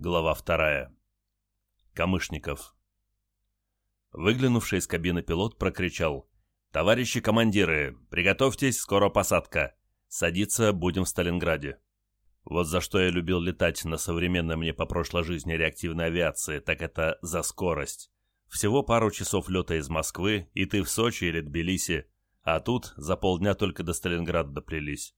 Глава вторая. Камышников. Выглянувший из кабины пилот прокричал. «Товарищи командиры, приготовьтесь, скоро посадка. Садиться будем в Сталинграде». Вот за что я любил летать на современной мне по прошлой жизни реактивной авиации, так это за скорость. Всего пару часов лета из Москвы, и ты в Сочи или Тбилиси, а тут за полдня только до Сталинграда доплелись.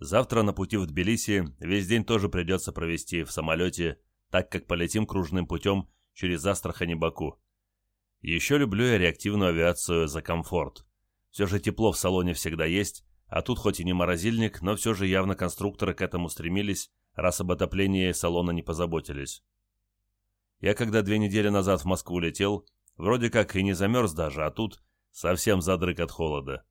Завтра на пути в Тбилиси весь день тоже придется провести в самолете, так как полетим кружным путем через Астрахань и Баку. Еще люблю я реактивную авиацию за комфорт. Все же тепло в салоне всегда есть, а тут хоть и не морозильник, но все же явно конструкторы к этому стремились, раз об отоплении салона не позаботились. Я когда две недели назад в Москву летел, вроде как и не замерз даже, а тут совсем задрык от холода.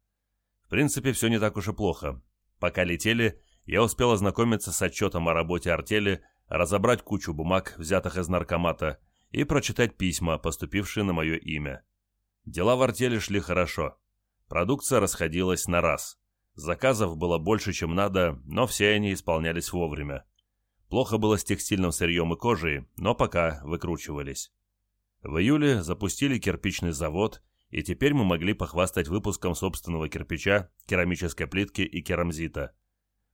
В принципе, все не так уж и плохо. Пока летели, я успел ознакомиться с отчетом о работе артели, разобрать кучу бумаг, взятых из наркомата, и прочитать письма, поступившие на мое имя. Дела в артели шли хорошо. Продукция расходилась на раз. Заказов было больше, чем надо, но все они исполнялись вовремя. Плохо было с текстильным сырьем и кожей, но пока выкручивались. В июле запустили кирпичный завод, и теперь мы могли похвастать выпуском собственного кирпича, керамической плитки и керамзита.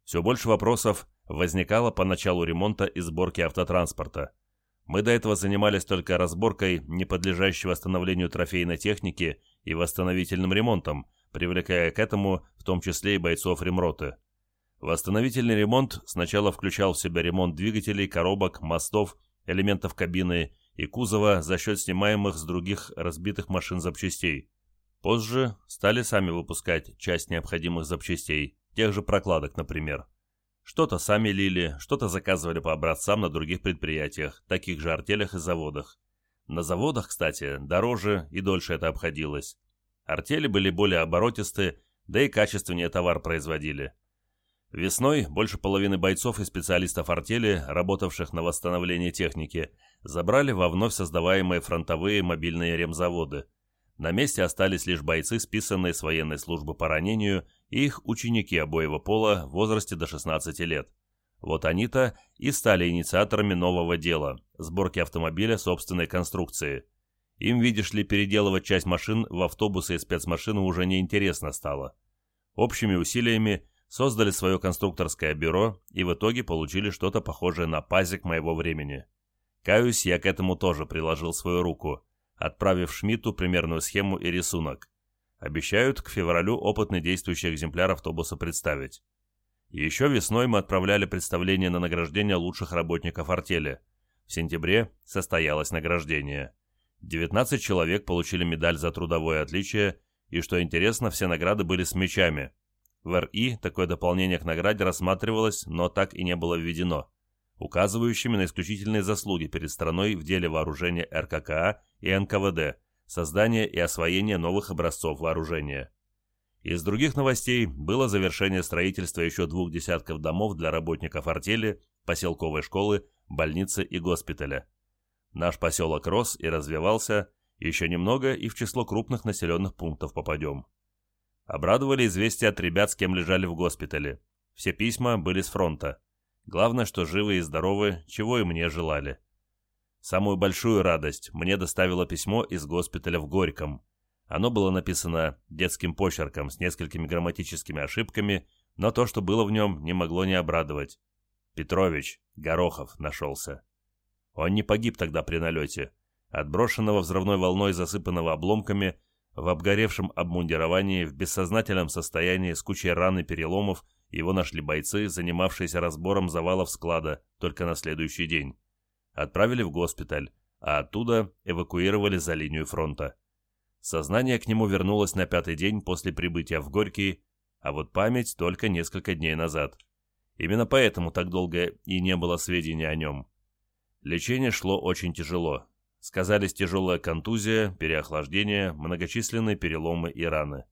Все больше вопросов возникало по началу ремонта и сборки автотранспорта. Мы до этого занимались только разборкой, не подлежащей восстановлению трофейной техники и восстановительным ремонтом, привлекая к этому в том числе и бойцов ремроты. Восстановительный ремонт сначала включал в себя ремонт двигателей, коробок, мостов, элементов кабины и кузова за счет снимаемых с других разбитых машин запчастей. Позже стали сами выпускать часть необходимых запчастей, тех же прокладок, например. Что-то сами лили, что-то заказывали по образцам на других предприятиях, таких же артелях и заводах. На заводах, кстати, дороже и дольше это обходилось. Артели были более оборотистые, да и качественнее товар производили. Весной больше половины бойцов и специалистов артели, работавших на восстановлении техники, забрали во вновь создаваемые фронтовые мобильные ремзаводы. На месте остались лишь бойцы, списанные с военной службы по ранению, их ученики обоего пола в возрасте до 16 лет. Вот они-то и стали инициаторами нового дела – сборки автомобиля собственной конструкции. Им, видишь ли, переделывать часть машин в автобусы и спецмашины уже неинтересно стало. Общими усилиями создали свое конструкторское бюро и в итоге получили что-то похожее на пазик моего времени. Каюсь, я к этому тоже приложил свою руку, отправив Шмидту примерную схему и рисунок. Обещают к февралю опытный действующий экземпляр автобуса представить. Еще весной мы отправляли представление на награждение лучших работников артели. В сентябре состоялось награждение. 19 человек получили медаль за трудовое отличие, и, что интересно, все награды были с мечами – в РИ такое дополнение к награде рассматривалось, но так и не было введено, указывающими на исключительные заслуги перед страной в деле вооружения РККА и НКВД, создания и освоения новых образцов вооружения. Из других новостей было завершение строительства еще двух десятков домов для работников артели, поселковой школы, больницы и госпиталя. Наш поселок рос и развивался, еще немного и в число крупных населенных пунктов попадем. Обрадовали известия от ребят, с кем лежали в госпитале. Все письма были с фронта. Главное, что живы и здоровы, чего и мне желали. Самую большую радость мне доставило письмо из госпиталя в Горьком. Оно было написано детским почерком с несколькими грамматическими ошибками, но то, что было в нем, не могло не обрадовать. Петрович, Горохов, нашелся. Он не погиб тогда при налете. Отброшенного взрывной волной, засыпанного обломками, в обгоревшем обмундировании, в бессознательном состоянии, с кучей ран и переломов, его нашли бойцы, занимавшиеся разбором завалов склада, только на следующий день. Отправили в госпиталь, а оттуда эвакуировали за линию фронта. Сознание к нему вернулось на пятый день после прибытия в Горький, а вот память только несколько дней назад. Именно поэтому так долго и не было сведений о нем. Лечение шло очень тяжело, Сказались тяжелая контузия, переохлаждение, многочисленные переломы и раны.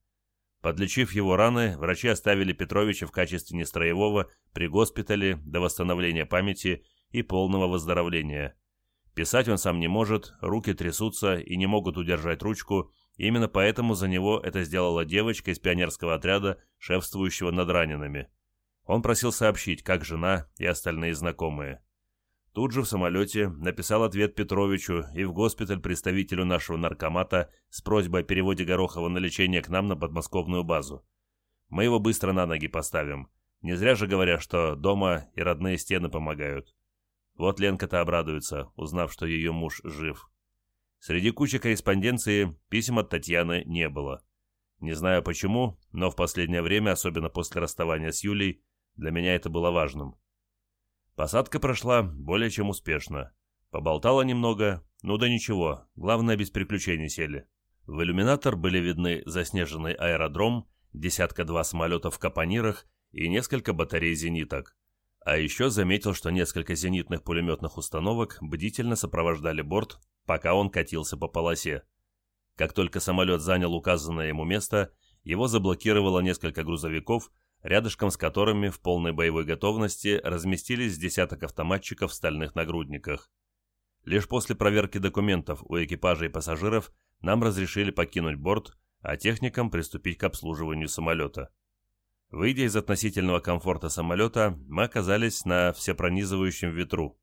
Подлечив его раны, врачи оставили Петровича в качестве нестроевого при госпитале до восстановления памяти и полного выздоровления. Писать он сам не может, руки трясутся и не могут удержать ручку, именно поэтому за него это сделала девочка из пионерского отряда, шефствующего над ранеными. Он просил сообщить, как жена и остальные знакомые. Тут же в самолете написал ответ Петровичу и в госпиталь представителю нашего наркомата с просьбой о переводе Горохова на лечение к нам на подмосковную базу. Мы его быстро на ноги поставим. Не зря же говорят, что дома и родные стены помогают. Вот Ленка-то обрадуется, узнав, что ее муж жив. Среди кучи корреспонденции писем от Татьяны не было. Не знаю почему, но в последнее время, особенно после расставания с Юлей, для меня это было важным. Посадка прошла более чем успешно. Поболтала немного, ну да ничего, главное без приключений сели. В иллюминатор были видны заснеженный аэродром, десятка-два самолетов в капонирах и несколько батарей зениток. А еще заметил, что несколько зенитных пулеметных установок бдительно сопровождали борт, пока он катился по полосе. Как только самолет занял указанное ему место, его заблокировало несколько грузовиков, рядышком с которыми в полной боевой готовности разместились десяток автоматчиков в стальных нагрудниках. Лишь после проверки документов у экипажа и пассажиров нам разрешили покинуть борт, а техникам приступить к обслуживанию самолета. Выйдя из относительного комфорта самолета, мы оказались на всепронизывающем ветру.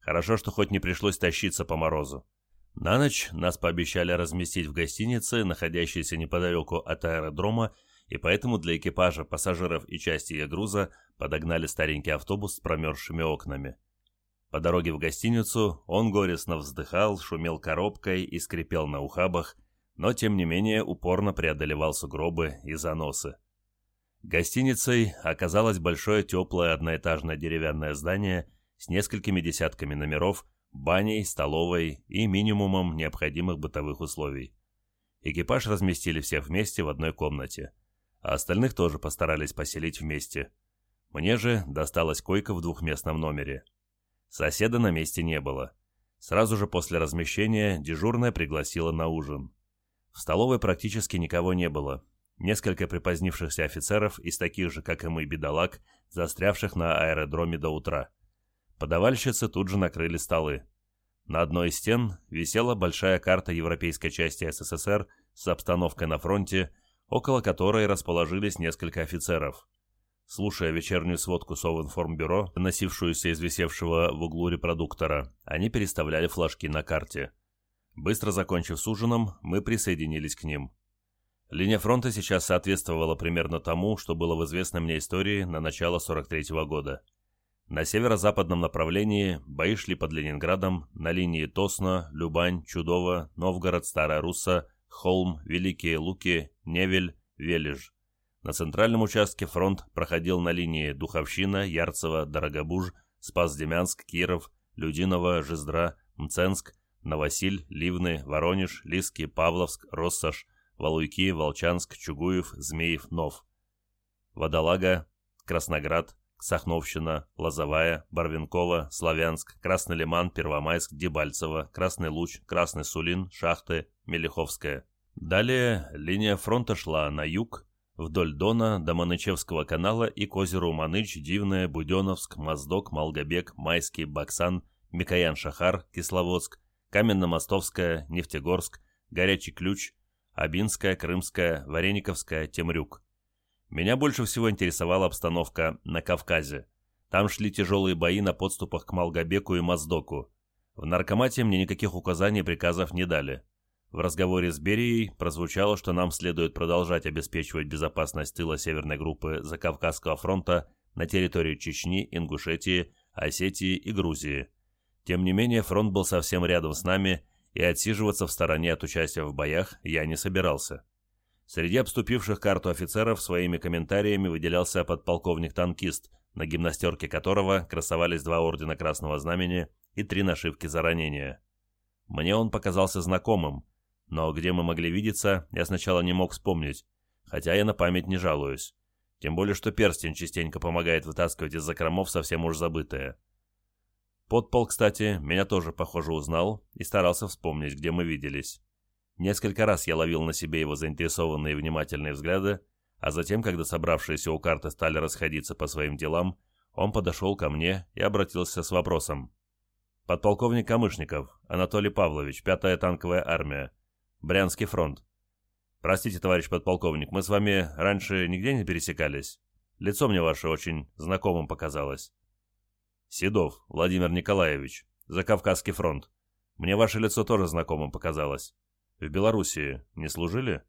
Хорошо, что хоть не пришлось тащиться по морозу. На ночь нас пообещали разместить в гостинице, находящейся неподалеку от аэродрома, и поэтому для экипажа, пассажиров и части ее груза подогнали старенький автобус с промерзшими окнами. По дороге в гостиницу он горестно вздыхал, шумел коробкой и скрипел на ухабах, но тем не менее упорно преодолевал сугробы и заносы. Гостиницей оказалось большое теплое одноэтажное деревянное здание с несколькими десятками номеров, баней, столовой и минимумом необходимых бытовых условий. Экипаж разместили всех вместе в одной комнате а остальных тоже постарались поселить вместе. Мне же досталась койка в двухместном номере. Соседа на месте не было. Сразу же после размещения дежурная пригласила на ужин. В столовой практически никого не было. Несколько припозднившихся офицеров из таких же, как и мы, бедолаг, застрявших на аэродроме до утра. Подавальщицы тут же накрыли столы. На одной из стен висела большая карта европейской части СССР с обстановкой на фронте около которой расположились несколько офицеров. Слушая вечернюю сводку Совинформбюро, носившуюся из висевшего в углу репродуктора, они переставляли флажки на карте. Быстро закончив с ужином, мы присоединились к ним. Линия фронта сейчас соответствовала примерно тому, что было в известной мне истории на начало 43-го года. На северо-западном направлении бои шли под Ленинградом на линии Тосно, Любань, Чудово, Новгород, Старая Русса, Холм, Великие Луки, Невель, Вележ. На центральном участке фронт проходил на линии Духовщина, Ярцево, Дорогобуж, Спас-Демянск, Киров, Людиново, Жиздра, Мценск, Новосиль, Ливны, Воронеж, Лиски, Павловск, Россаш, Валуйки, Волчанск, Чугуев, Змеев, Нов. Водолага, Красноград, Сахновщина, Лозовая, Барвинкова, Славянск, Красный Лиман, Первомайск, Дебальцево, Красный Луч, Красный Сулин, Шахты, Мелиховская. Далее линия фронта шла на юг, вдоль Дона до Манычевского канала и к озеру Маныч, Дивное, Буденовск, Моздок, Малгобек, Майский, Баксан, Микоян-Шахар, Кисловодск, Каменно-Мостовская, Нефтегорск, Горячий Ключ, Абинская, Крымская, Варениковская, Темрюк. Меня больше всего интересовала обстановка на Кавказе. Там шли тяжелые бои на подступах к Малгобеку и Моздоку. В наркомате мне никаких указаний и приказов не дали. В разговоре с Берией прозвучало, что нам следует продолжать обеспечивать безопасность тыла Северной группы Закавказского фронта на территории Чечни, Ингушетии, Осетии и Грузии. Тем не менее, фронт был совсем рядом с нами, и отсиживаться в стороне от участия в боях я не собирался. Среди обступивших карту офицеров своими комментариями выделялся подполковник-танкист, на гимнастерке которого красовались два ордена Красного Знамени и три нашивки за ранения. Мне он показался знакомым, но где мы могли видеться, я сначала не мог вспомнить, хотя я на память не жалуюсь. Тем более, что перстень частенько помогает вытаскивать из закромов совсем уж забытое. Подпол, кстати, меня тоже, похоже, узнал и старался вспомнить, где мы виделись. Несколько раз я ловил на себе его заинтересованные и внимательные взгляды, а затем, когда собравшиеся у карты стали расходиться по своим делам, он подошел ко мне и обратился с вопросом. «Подполковник Камышников, Анатолий Павлович, пятая танковая армия. Брянский фронт. Простите, товарищ подполковник, мы с вами раньше нигде не пересекались? Лицо мне ваше очень знакомым показалось. Седов Владимир Николаевич, за Кавказский фронт. Мне ваше лицо тоже знакомым показалось. В Белоруссии не служили?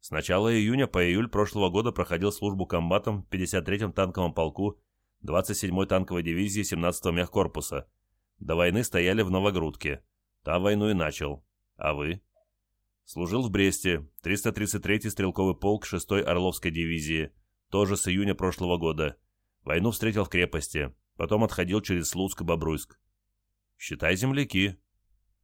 С начала июня по июль прошлого года проходил службу комбатом в 53-м танковом полку 27-й танковой дивизии 17-го мехкорпуса. До войны стояли в Новогрудке. Там войну и начал. А вы? Служил в Бресте, 333-й стрелковый полк 6-й Орловской дивизии, тоже с июня прошлого года. Войну встретил в крепости, потом отходил через Слуцк-Бобруйск. Считай земляки.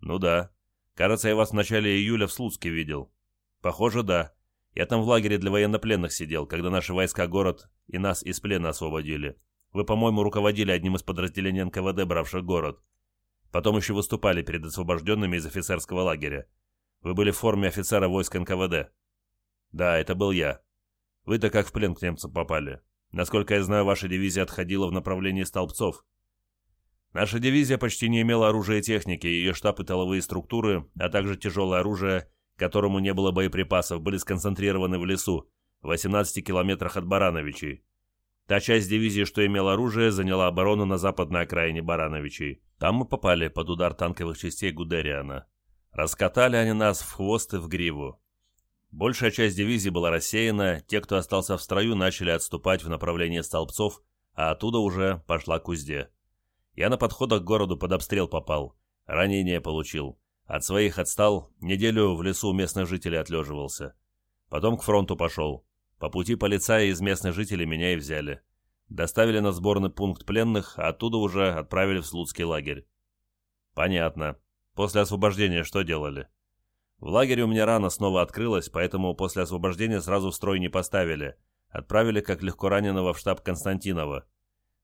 Ну да. Кажется, я вас в начале июля в Слуцке видел. Похоже, да. Я там в лагере для военнопленных сидел, когда наши войска город и нас из плена освободили. Вы, по-моему, руководили одним из подразделений НКВД, бравших город. Потом еще выступали перед освобожденными из офицерского лагеря. Вы были в форме офицера войск НКВД. Да, это был я. Вы-то как в плен к немцам попали? Насколько я знаю, ваша дивизия отходила в направлении Столбцов. Наша дивизия почти не имела оружия и техники, ее штаб и тыловые структуры, а также тяжелое оружие которому не было боеприпасов, были сконцентрированы в лесу, в 18 километрах от Барановичей. Та часть дивизии, что имела оружие, заняла оборону на западной окраине Барановичей. Там мы попали под удар танковых частей Гудериана. Раскатали они нас в хвост и в гриву. Большая часть дивизии была рассеяна, те, кто остался в строю, начали отступать в направлении столбцов, а оттуда уже пошла к узде. Я на подходах к городу под обстрел попал, ранение получил. От своих отстал, неделю в лесу местных жителей отлеживался. Потом к фронту пошел. По пути полицаи из местных жителей меня и взяли. Доставили на сборный пункт пленных, а оттуда уже отправили в Слуцкий лагерь. Понятно. После освобождения что делали? В лагере у меня рана снова открылась, поэтому после освобождения сразу в строй не поставили. Отправили как легко раненого в штаб Константинова.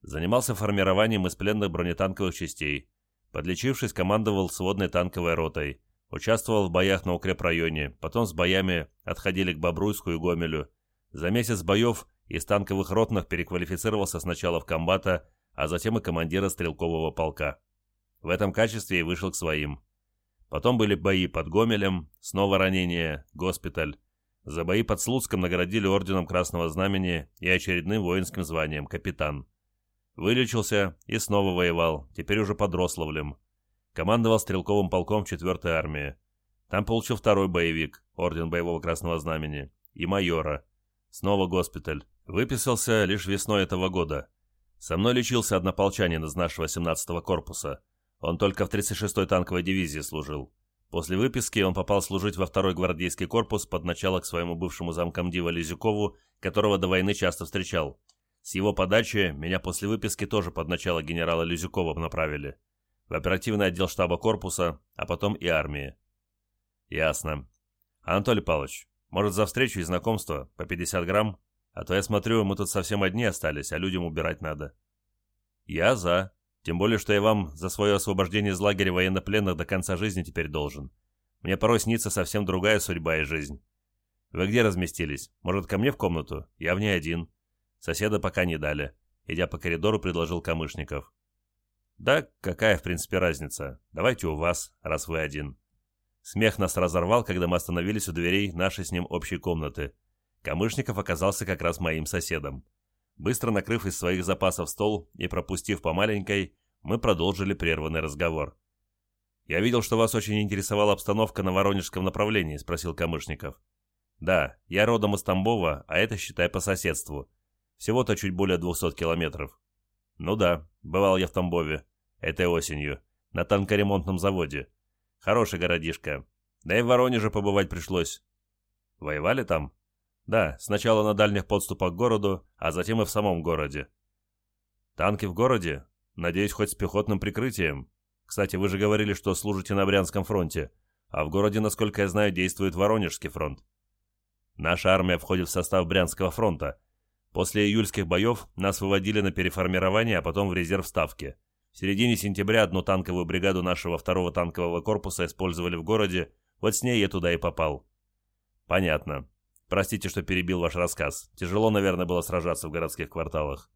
Занимался формированием из пленных бронетанковых частей. Подлечившись, командовал сводной танковой ротой. Участвовал в боях на укрепрайоне, потом с боями отходили к Бобруйску и Гомелю. За месяц боев из танковых ротных переквалифицировался сначала в комбата, а затем и командира стрелкового полка. В этом качестве и вышел к своим. Потом были бои под Гомелем, снова ранение, госпиталь. За бои под Слуцком наградили орденом Красного Знамени и очередным воинским званием капитан. Вылечился и снова воевал, теперь уже под Рославлем. Командовал стрелковым полком 4-й армии. Там получил второй боевик, орден Боевого Красного Знамени, и майора. Снова госпиталь. Выписался лишь весной этого года. Со мной лечился однополчанин из нашего 17-го корпуса. Он только в 36-й танковой дивизии служил. После выписки он попал служить во второй гвардейский корпус под начало к своему бывшему замкомдива Лизюкову, которого до войны часто встречал. С его подачи меня после выписки тоже под начало генерала Люзюкова направили. В оперативный отдел штаба корпуса, а потом и армии. Ясно. Анатолий Павлович, может за встречу и знакомство по 50 грамм? А то я смотрю, мы тут совсем одни остались, а людям убирать надо. Я за. Тем более, что я вам за свое освобождение из лагеря военнопленных до конца жизни теперь должен. Мне порой снится совсем другая судьба и жизнь. Вы где разместились? Может, ко мне в комнату? Я в ней один. Соседа пока не дали. Идя по коридору, предложил Камышников. «Да какая, в принципе, разница? Давайте у вас, раз вы один». Смех нас разорвал, когда мы остановились у дверей нашей с ним общей комнаты. Камышников оказался как раз моим соседом. Быстро накрыв из своих запасов стол и пропустив по маленькой, мы продолжили прерванный разговор. «Я видел, что вас очень интересовала обстановка на Воронежском направлении», — спросил Камышников. «Да, я родом из Тамбова, а это, считай, по соседству. Всего-то чуть более 200 километров. Ну да, бывал я в Тамбове. Этой осенью. На танкоремонтном заводе. Хороший городишко. Да и в Воронеже побывать пришлось. Воевали там? Да, сначала на дальних подступах к городу, а затем и в самом городе. Танки в городе? Надеюсь, хоть с пехотным прикрытием. Кстати, вы же говорили, что служите на Брянском фронте. А в городе, насколько я знаю, действует Воронежский фронт. Наша армия входит в состав Брянского фронта, После июльских боев нас выводили на переформирование, а потом в резерв Ставки. В середине сентября одну танковую бригаду нашего второго танкового корпуса использовали в городе, вот с ней я туда и попал. Понятно. Простите, что перебил ваш рассказ. Тяжело, наверное, было сражаться в городских кварталах.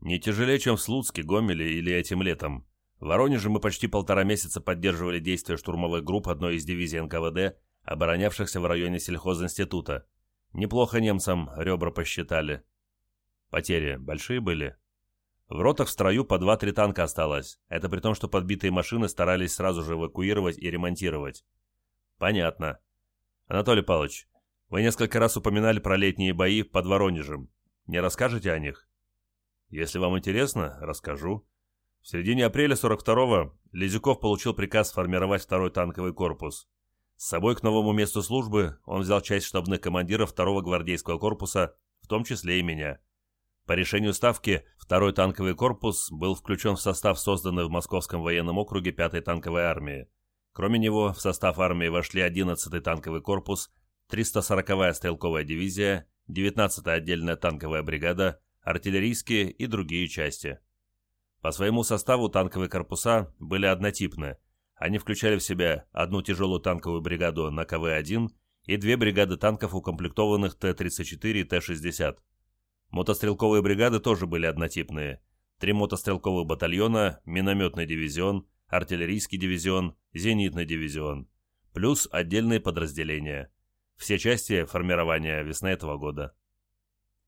Не тяжелее, чем в Слуцке, Гомеле или этим летом. В Воронеже мы почти полтора месяца поддерживали действия штурмовых групп одной из дивизий НКВД, оборонявшихся в районе сельхозинститута. Неплохо немцам ребра посчитали. Потери большие были? В ротах в строю по 2-3 танка осталось. Это при том, что подбитые машины старались сразу же эвакуировать и ремонтировать. Понятно. Анатолий Павлович, вы несколько раз упоминали про летние бои под Воронежем. Не расскажете о них? Если вам интересно, расскажу. В середине апреля 42-го Лизюков получил приказ сформировать второй танковый корпус. С собой к новому месту службы он взял часть штабных командиров второго гвардейского корпуса, в том числе и меня. По решению Ставки, второй танковый корпус был включен в состав созданной в Московском военном округе 5-й танковой армии. Кроме него, в состав армии вошли 11-й танковый корпус, 340-я стрелковая дивизия, 19-я отдельная танковая бригада, артиллерийские и другие части. По своему составу танковые корпуса были однотипны. Они включали в себя одну тяжелую танковую бригаду на КВ-1 и две бригады танков, укомплектованных Т-34 и Т-60. Мотострелковые бригады тоже были однотипные. Три мотострелковых батальона, минометный дивизион, артиллерийский дивизион, зенитный дивизион. Плюс отдельные подразделения. Все части формирования весны этого года.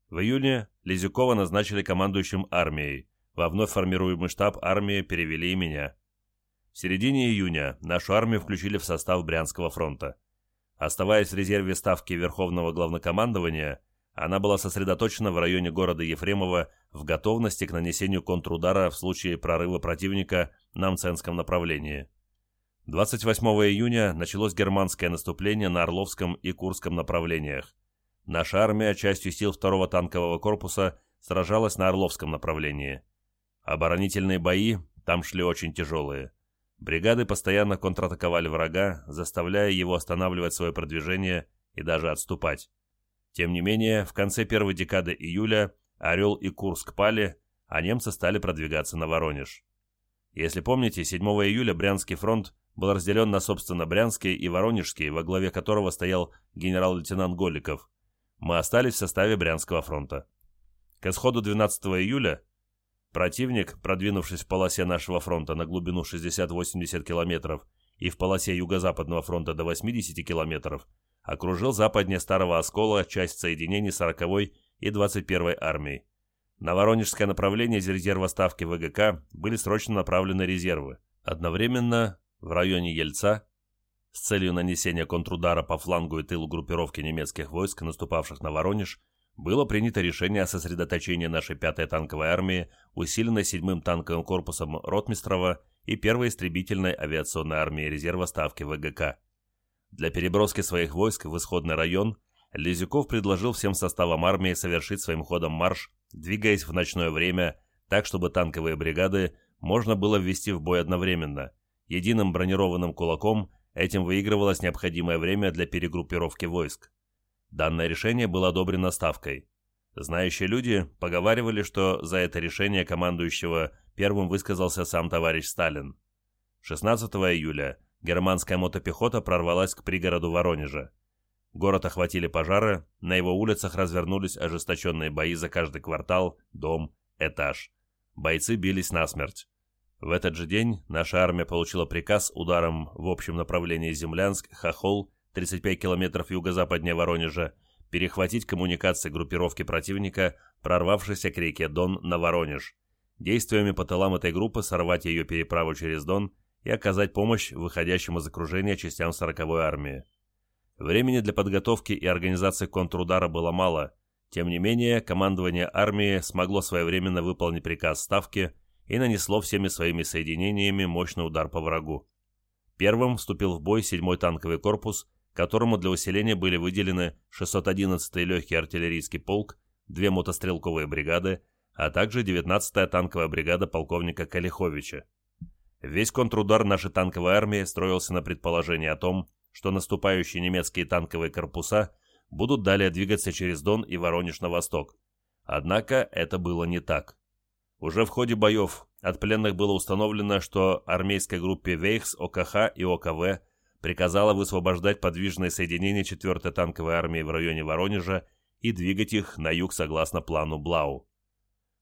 В июне Лизюкова назначили командующим армией. Во вновь формируемый штаб армии перевели и меня. В середине июня нашу армию включили в состав Брянского фронта. Оставаясь в резерве ставки Верховного Главнокомандования, она была сосредоточена в районе города Ефремово в готовности к нанесению контрудара в случае прорыва противника на Мценском направлении. 28 июня началось германское наступление на Орловском и Курском направлениях. Наша армия частью сил 2-го танкового корпуса сражалась на Орловском направлении. Оборонительные бои там шли очень тяжелые. Бригады постоянно контратаковали врага, заставляя его останавливать свое продвижение и даже отступать. Тем не менее, в конце первой декады июля Орел и Курск пали, а немцы стали продвигаться на Воронеж. Если помните, 7 июля Брянский фронт был разделен на, собственно, Брянский и Воронежский, во главе которого стоял генерал-лейтенант Голиков. Мы остались в составе Брянского фронта. К исходу 12 июля противник, продвинувшись в полосе нашего фронта на глубину 60-80 километров и в полосе Юго-Западного фронта до 80 километров, окружил западнее Старого Оскола часть соединений 40-й и 21-й армий. На Воронежское направление из резерва ставки ВГК были срочно направлены резервы. Одновременно в районе Ельца с целью нанесения контрудара по флангу и тылу группировки немецких войск, наступавших на Воронеж, было принято решение о сосредоточении нашей 5-й танковой армии, усиленной 7-м танковым корпусом Ротмистрова и 1-й истребительной авиационной армии резерва ставки ВГК. Для переброски своих войск в исходный район Лизюков предложил всем составам армии совершить своим ходом марш, двигаясь в ночное время, так чтобы танковые бригады можно было ввести в бой одновременно. Единым бронированным кулаком этим выигрывалось необходимое время для перегруппировки войск. Данное решение было одобрено Ставкой. Знающие люди поговаривали, что за это решение командующего первым высказался сам товарищ Сталин. 16 июля германская мотопехота прорвалась к пригороду Воронежа. Город охватили пожары, на его улицах развернулись ожесточенные бои за каждый квартал, дом, этаж. Бойцы бились насмерть. В этот же день наша армия получила приказ ударом в общем направлении Землянск, Хохол, 35 километров юго-западнее Воронежа, перехватить коммуникации группировки противника, прорвавшейся к реке Дон на Воронеж. Действиями по тылам этой группы сорвать ее переправу через Дон и оказать помощь выходящим из окружения частям 40-й армии. Времени для подготовки и организации контрудара было мало. Тем не менее, командование армии смогло своевременно выполнить приказ Ставки и нанесло всеми своими соединениями мощный удар по врагу. Первым вступил в бой 7-й танковый корпус, которому для усиления были выделены 611-й легкий артиллерийский полк, две мотострелковые бригады, а также 19-я танковая бригада полковника Калиховича. Весь контрудар нашей танковой армии строился на предположении о том, что наступающие немецкие танковые корпуса будут далее двигаться через Дон и Воронеж на восток. Однако это было не так. Уже в ходе боев от пленных было установлено, что армейской группе Вейхс, ОКХ и ОКВ приказала высвобождать подвижные соединения 4-й танковой армии в районе Воронежа и двигать их на юг согласно плану Блау.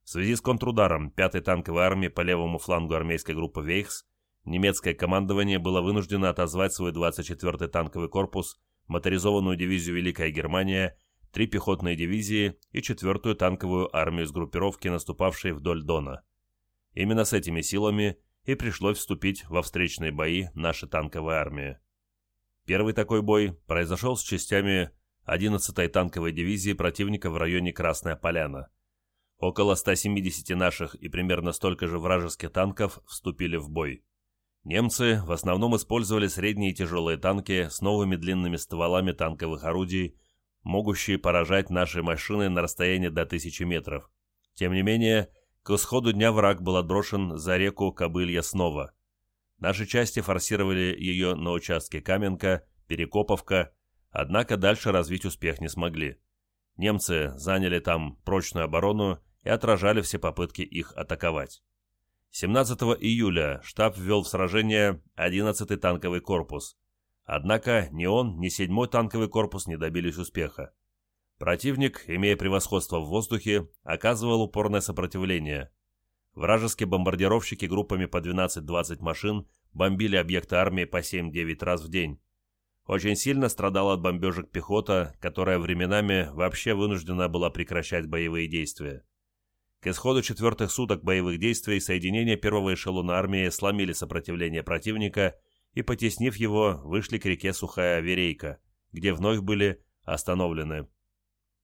В связи с контрударом 5-й танковой армии по левому флангу армейской группы Вейхс немецкое командование было вынуждено отозвать свой 24-й танковый корпус, моторизованную дивизию Великая Германия, три пехотные дивизии и четвертую танковую армию с группировки, наступавшей вдоль Дона. Именно с этими силами и пришлось вступить во встречные бои нашей танковой армии. Первый такой бой произошел с частями 11-й танковой дивизии противника в районе Красная Поляна. Около 170 наших и примерно столько же вражеских танков вступили в бой. Немцы в основном использовали средние и тяжелые танки с новыми длинными стволами танковых орудий, могущие поражать наши машины на расстоянии до 1000 метров. Тем не менее, к исходу дня враг был отброшен за реку Кобылья снова. Наши части форсировали ее на участке Каменка, Перекоповка, однако дальше развить успех не смогли. Немцы заняли там прочную оборону и отражали все попытки их атаковать. 17 июля штаб ввел в сражение 11-й танковый корпус. Однако ни он, ни 7-й танковый корпус не добились успеха. Противник, имея превосходство в воздухе, оказывал упорное сопротивление. Вражеские бомбардировщики группами по 12-20 машин бомбили объекты армии по 7-9 раз в день. Очень сильно страдала от бомбежек пехота, которая временами вообще вынуждена была прекращать боевые действия. К исходу четвертых суток боевых действий соединения первого эшелона армии сломили сопротивление противника и, потеснив его, вышли к реке Сухая Верейка, где вновь были остановлены.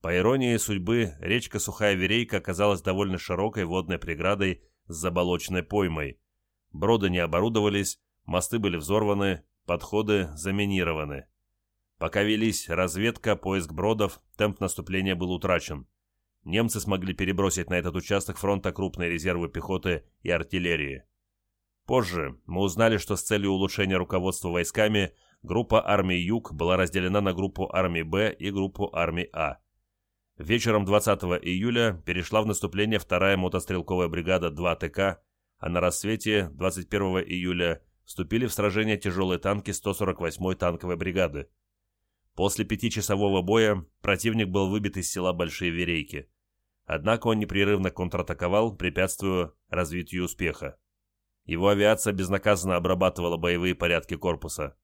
По иронии судьбы, речка Сухая Верейка оказалась довольно широкой водной преградой с заболоченной поймой. Броды не оборудовались, мосты были взорваны, подходы заминированы. Пока велись разведка, поиск бродов, темп наступления был утрачен. Немцы смогли перебросить на этот участок фронта крупные резервы пехоты и артиллерии. Позже мы узнали, что с целью улучшения руководства войсками группа армии Юг была разделена на группу армии Б и группу армии А. Вечером 20 июля перешла в наступление вторая мотострелковая бригада 2 ТК, а на рассвете 21 июля вступили в сражение тяжелые танки 148-й танковой бригады. После пятичасового боя противник был выбит из села Большие Верейки. Однако он непрерывно контратаковал, препятствуя развитию успеха. Его авиация безнаказанно обрабатывала боевые порядки корпуса.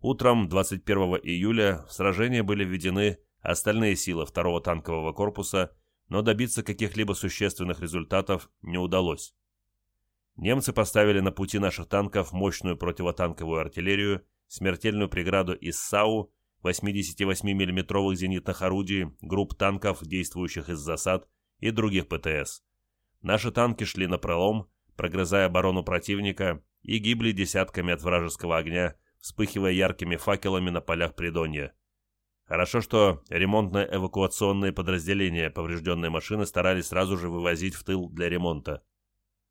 Утром 21 июля в сражение были введены остальные силы второго танкового корпуса, но добиться каких-либо существенных результатов не удалось. Немцы поставили на пути наших танков мощную противотанковую артиллерию, смертельную преграду из САУ, 88 миллиметровых зенитных орудий, групп танков, действующих из засад, и других ПТС. Наши танки шли на пролом, прогрызая оборону противника, и гибли десятками от вражеского огня, вспыхивая яркими факелами на полях Придонья. Хорошо, что ремонтно-эвакуационные подразделения поврежденной машины старались сразу же вывозить в тыл для ремонта.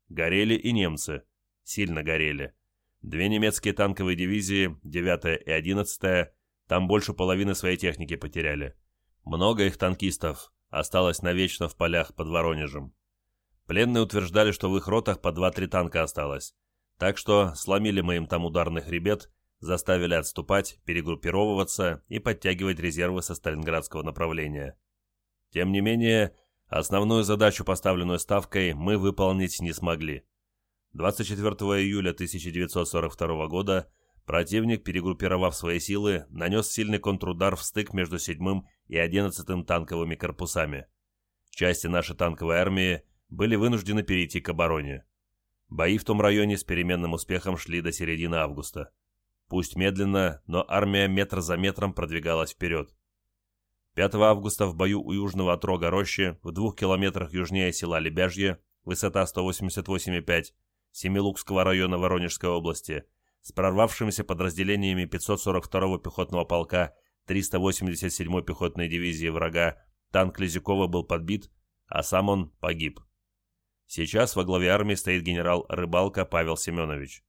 Горели и немцы. Сильно горели. Две немецкие танковые дивизии, 9 и 11 там больше половины своей техники потеряли. Много их танкистов осталось навечно в полях под Воронежем. Пленные утверждали, что в их ротах по 2-3 танка осталось. Так что сломили мы им там ударный хребет, заставили отступать, перегруппировываться и подтягивать резервы со Сталинградского направления. Тем не менее, Основную задачу, поставленную Ставкой, мы выполнить не смогли. 24 июля 1942 года противник, перегруппировав свои силы, нанес сильный контрудар в стык между 7 и 11 танковыми корпусами. Части нашей танковой армии были вынуждены перейти к обороне. Бои в том районе с переменным успехом шли до середины августа. Пусть медленно, но армия метр за метром продвигалась вперед. 5 августа в бою у южного отрога рощи, в двух километрах южнее села Лебяжье, высота 188,5, Семилукского района Воронежской области, с прорвавшимися подразделениями 542-го пехотного полка 387-й пехотной дивизии врага, танк Лизюкова был подбит, а сам он погиб. Сейчас во главе армии стоит генерал Рыбалка Павел Семенович.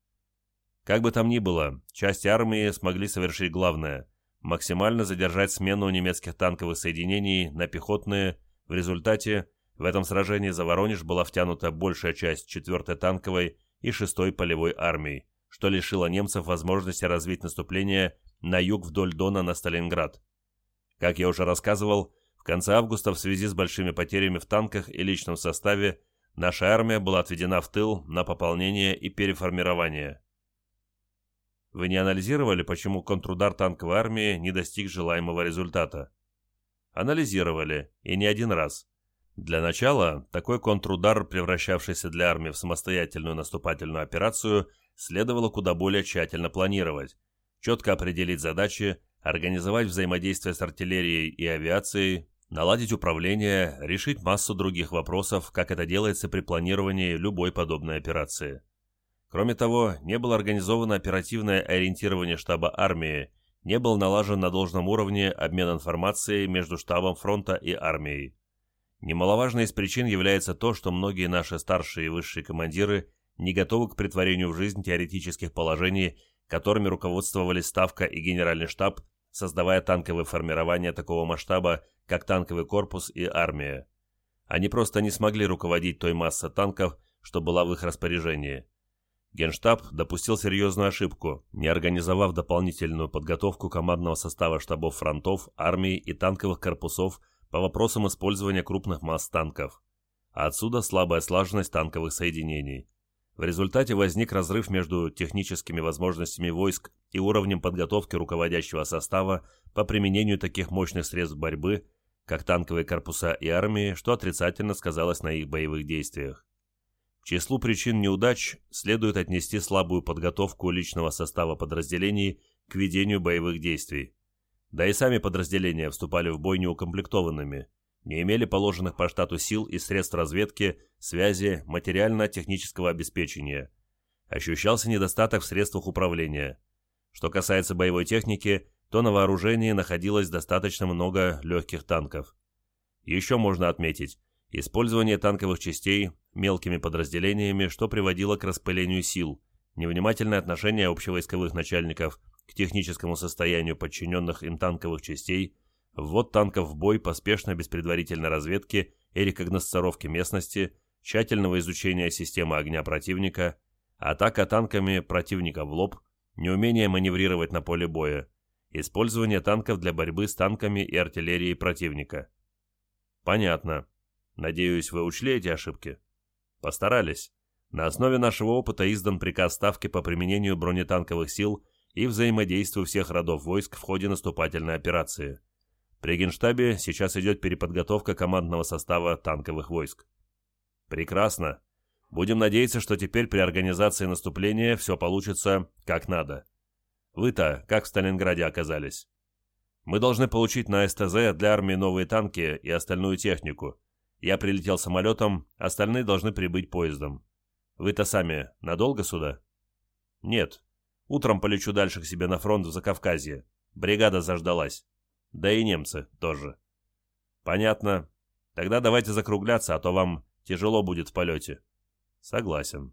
Как бы там ни было, части армии смогли совершить главное – максимально задержать смену немецких танковых соединений на пехотные. В результате в этом сражении за Воронеж была втянута большая часть 4-й танковой и 6-й полевой армии, что лишило немцев возможности развить наступление на юг вдоль Дона на Сталинград. Как я уже рассказывал, в конце августа в связи с большими потерями в танках и личном составе наша армия была отведена в тыл на пополнение и переформирование. Вы не анализировали, почему контрудар танковой армии не достиг желаемого результата? Анализировали, и не один раз. Для начала, такой контрудар, превращавшийся для армии в самостоятельную наступательную операцию, следовало куда более тщательно планировать, четко определить задачи, организовать взаимодействие с артиллерией и авиацией, наладить управление, решить массу других вопросов, как это делается при планировании любой подобной операции. Кроме того, не было организовано оперативное ориентирование штаба армии, не был налажен на должном уровне обмен информацией между штабом фронта и армией. Немаловажной из причин является то, что многие наши старшие и высшие командиры не готовы к притворению в жизнь теоретических положений, которыми руководствовались Ставка и Генеральный штаб, создавая танковые формирования такого масштаба, как танковый корпус и армия. Они просто не смогли руководить той массой танков, что была в их распоряжении. Генштаб допустил серьезную ошибку, не организовав дополнительную подготовку командного состава штабов фронтов, армии и танковых корпусов по вопросам использования крупных масс танков. А отсюда слабая слаженность танковых соединений. В результате возник разрыв между техническими возможностями войск и уровнем подготовки руководящего состава по применению таких мощных средств борьбы, как танковые корпуса и армии, что отрицательно сказалось на их боевых действиях. К числу причин неудач следует отнести слабую подготовку личного состава подразделений к ведению боевых действий. Да и сами подразделения вступали в бой неукомплектованными, не имели положенных по штату сил и средств разведки, связи, материально-технического обеспечения. Ощущался недостаток в средствах управления. Что касается боевой техники, то на вооружении находилось достаточно много легких танков. Еще можно отметить, использование танковых частей мелкими подразделениями, что приводило к распылению сил, невнимательное отношение общевойсковых начальников к техническому состоянию подчиненных им танковых частей, ввод танков в бой поспешно без предварительной разведки и рекогносцировки местности, тщательного изучения системы огня противника, атака танками противника в лоб, неумение маневрировать на поле боя, использование танков для борьбы с танками и артиллерией противника. Понятно. Надеюсь, вы учли эти ошибки? Постарались. На основе нашего опыта издан приказ Ставки по применению бронетанковых сил и взаимодействию всех родов войск в ходе наступательной операции. При Генштабе сейчас идет переподготовка командного состава танковых войск. Прекрасно. Будем надеяться, что теперь при организации наступления все получится как надо. Вы-то как в Сталинграде оказались? Мы должны получить на СТЗ для армии новые танки и остальную технику. Я прилетел самолетом, остальные должны прибыть поездом. Вы-то сами надолго сюда? Нет. Утром полечу дальше к себе на фронт в Закавказье. Бригада заждалась. Да и немцы тоже. Понятно. Тогда давайте закругляться, а то вам тяжело будет в полете. Согласен.